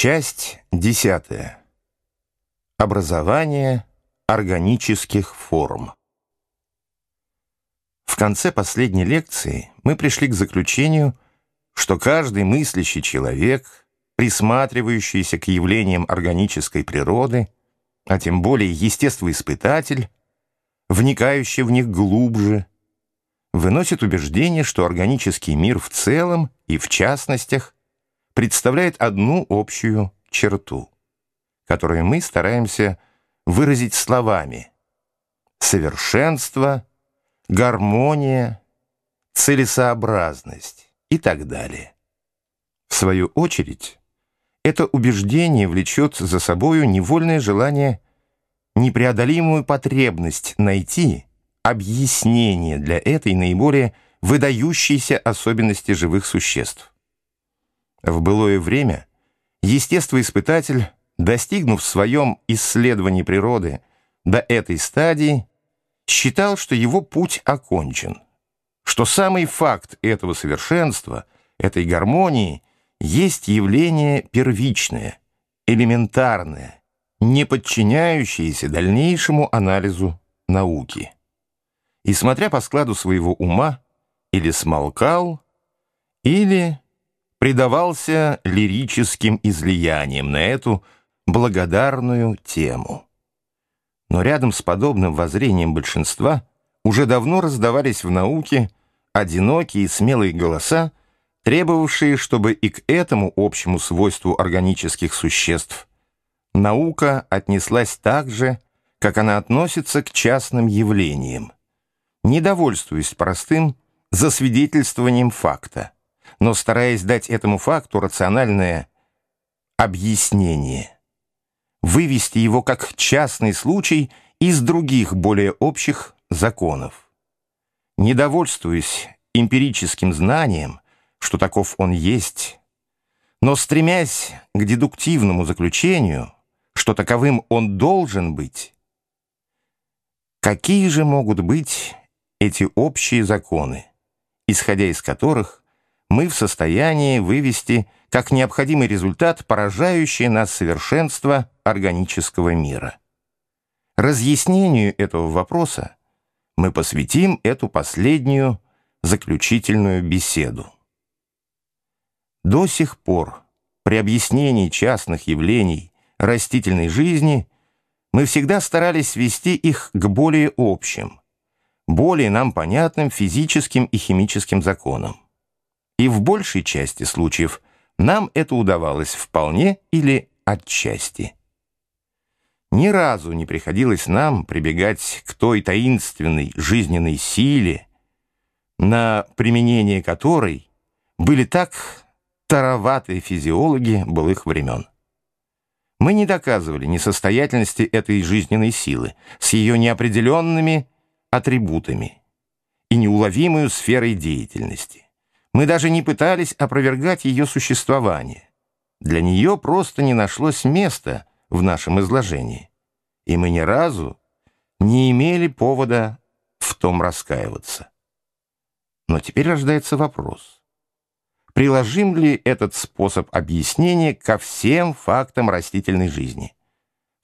Часть десятая. Образование органических форм. В конце последней лекции мы пришли к заключению, что каждый мыслящий человек, присматривающийся к явлениям органической природы, а тем более естествоиспытатель, вникающий в них глубже, выносит убеждение, что органический мир в целом и в частностях представляет одну общую черту, которую мы стараемся выразить словами «совершенство», «гармония», «целесообразность» и так далее. В свою очередь, это убеждение влечет за собою невольное желание непреодолимую потребность найти объяснение для этой наиболее выдающейся особенности живых существ. В былое время естествоиспытатель, достигнув в своем исследовании природы до этой стадии, считал, что его путь окончен, что самый факт этого совершенства, этой гармонии, есть явление первичное, элементарное, не подчиняющееся дальнейшему анализу науки. И смотря по складу своего ума, или смолкал, или предавался лирическим излияниям на эту благодарную тему. Но рядом с подобным воззрением большинства уже давно раздавались в науке одинокие смелые голоса, требовавшие, чтобы и к этому общему свойству органических существ наука отнеслась так же, как она относится к частным явлениям, недовольствуясь простым засвидетельствованием факта но стараясь дать этому факту рациональное объяснение, вывести его как частный случай из других более общих законов. Недовольствуясь эмпирическим знанием, что таков он есть, но стремясь к дедуктивному заключению, что таковым он должен быть, какие же могут быть эти общие законы, исходя из которых мы в состоянии вывести как необходимый результат поражающее нас совершенство органического мира. Разъяснению этого вопроса мы посвятим эту последнюю заключительную беседу. До сих пор при объяснении частных явлений растительной жизни мы всегда старались свести их к более общим, более нам понятным физическим и химическим законам. И в большей части случаев нам это удавалось вполне или отчасти. Ни разу не приходилось нам прибегать к той таинственной жизненной силе, на применение которой были так тароватые физиологи былых времен. Мы не доказывали несостоятельности этой жизненной силы с ее неопределенными атрибутами и неуловимой сферой деятельности. Мы даже не пытались опровергать ее существование. Для нее просто не нашлось места в нашем изложении. И мы ни разу не имели повода в том раскаиваться. Но теперь рождается вопрос. Приложим ли этот способ объяснения ко всем фактам растительной жизни?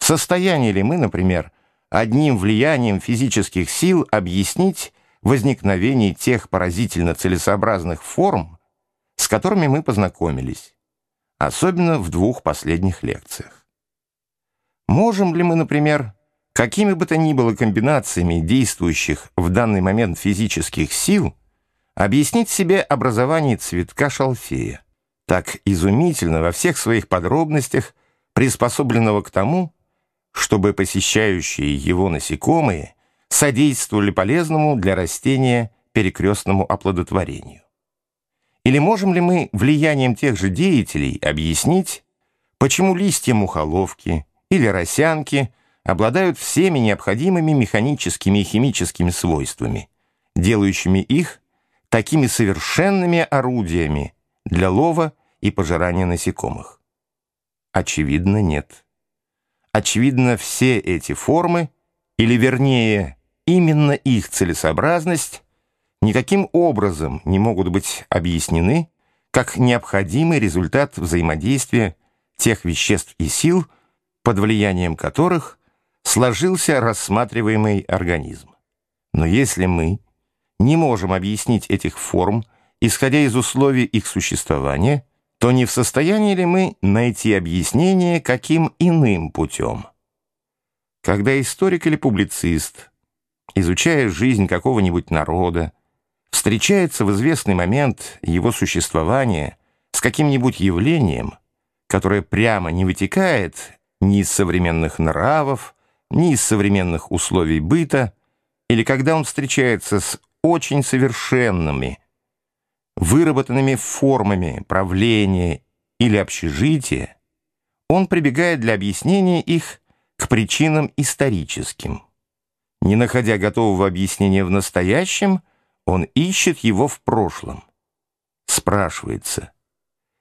В состоянии ли мы, например, одним влиянием физических сил объяснить возникновении тех поразительно целесообразных форм, с которыми мы познакомились, особенно в двух последних лекциях. Можем ли мы, например, какими бы то ни было комбинациями действующих в данный момент физических сил объяснить себе образование цветка шалфея, так изумительно во всех своих подробностях, приспособленного к тому, чтобы посещающие его насекомые содействовали полезному для растения перекрестному оплодотворению? Или можем ли мы влиянием тех же деятелей объяснить, почему листья мухоловки или росянки обладают всеми необходимыми механическими и химическими свойствами, делающими их такими совершенными орудиями для лова и пожирания насекомых? Очевидно, нет. Очевидно, все эти формы, или вернее, именно их целесообразность никаким образом не могут быть объяснены как необходимый результат взаимодействия тех веществ и сил, под влиянием которых сложился рассматриваемый организм. Но если мы не можем объяснить этих форм, исходя из условий их существования, то не в состоянии ли мы найти объяснение каким иным путем? Когда историк или публицист, изучая жизнь какого-нибудь народа, встречается в известный момент его существования с каким-нибудь явлением, которое прямо не вытекает ни из современных нравов, ни из современных условий быта, или когда он встречается с очень совершенными, выработанными формами правления или общежития, он прибегает для объяснения их к причинам историческим. Не находя готового объяснения в настоящем, он ищет его в прошлом. Спрашивается,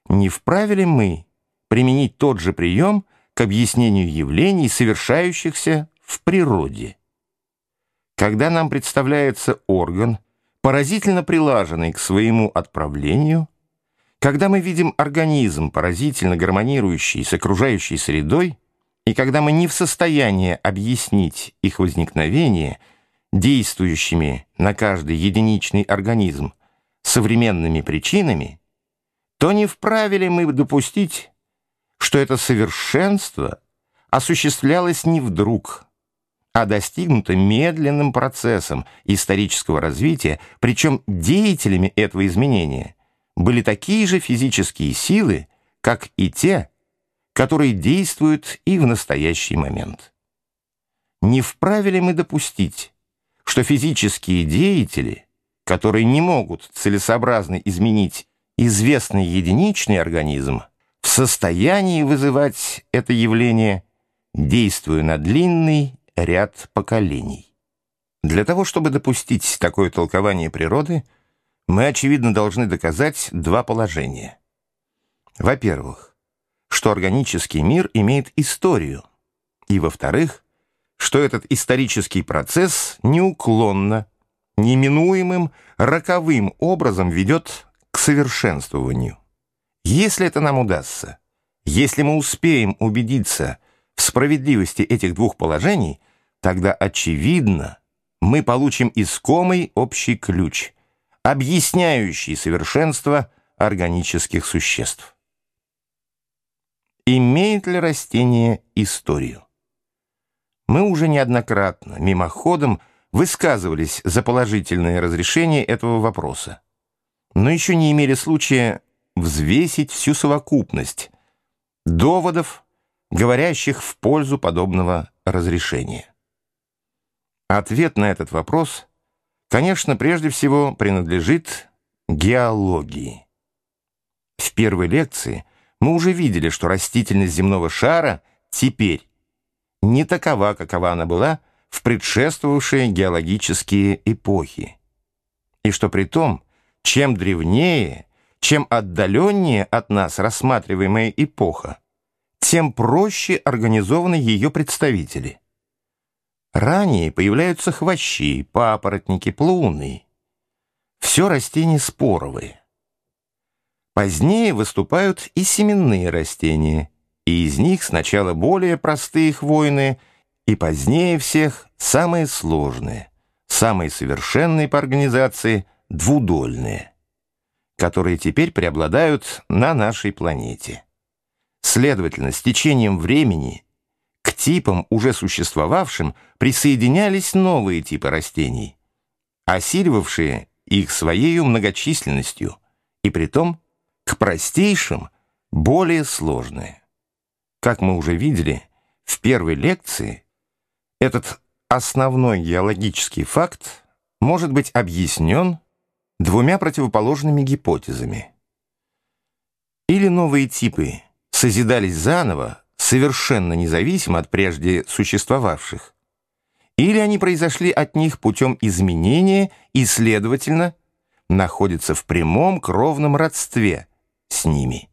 не вправе ли мы применить тот же прием к объяснению явлений, совершающихся в природе? Когда нам представляется орган, поразительно прилаженный к своему отправлению, когда мы видим организм, поразительно гармонирующий с окружающей средой, и когда мы не в состоянии объяснить их возникновение действующими на каждый единичный организм современными причинами, то не вправе ли мы допустить, что это совершенство осуществлялось не вдруг, а достигнуто медленным процессом исторического развития, причем деятелями этого изменения были такие же физические силы, как и те, которые действуют и в настоящий момент. Не вправе ли мы допустить, что физические деятели, которые не могут целесообразно изменить известный единичный организм, в состоянии вызывать это явление, действуя на длинный ряд поколений. Для того, чтобы допустить такое толкование природы, мы, очевидно, должны доказать два положения. Во-первых, что органический мир имеет историю, и, во-вторых, что этот исторический процесс неуклонно, неминуемым, роковым образом ведет к совершенствованию. Если это нам удастся, если мы успеем убедиться в справедливости этих двух положений, тогда, очевидно, мы получим искомый общий ключ, объясняющий совершенство органических существ. Имеет ли растение историю? Мы уже неоднократно, мимоходом, высказывались за положительное разрешение этого вопроса, но еще не имели случая взвесить всю совокупность доводов, говорящих в пользу подобного разрешения? Ответ на этот вопрос, конечно, прежде всего принадлежит геологии. В первой лекции мы уже видели, что растительность земного шара теперь не такова, какова она была в предшествовавшие геологические эпохи. И что при том, чем древнее, чем отдаленнее от нас рассматриваемая эпоха, тем проще организованы ее представители. Ранее появляются хвощи, папоротники, плуны. Все растения споровые. Позднее выступают и семенные растения, и из них сначала более простые хвойные, и позднее всех самые сложные, самые совершенные по организации двудольные, которые теперь преобладают на нашей планете. Следовательно, с течением времени к типам, уже существовавшим, присоединялись новые типы растений, осиливавшие их своей многочисленностью, и притом к простейшим более сложные. Как мы уже видели в первой лекции, этот основной геологический факт может быть объяснен двумя противоположными гипотезами. Или новые типы созидались заново, совершенно независимо от прежде существовавших, или они произошли от них путем изменения и, следовательно, находятся в прямом кровном родстве с ними.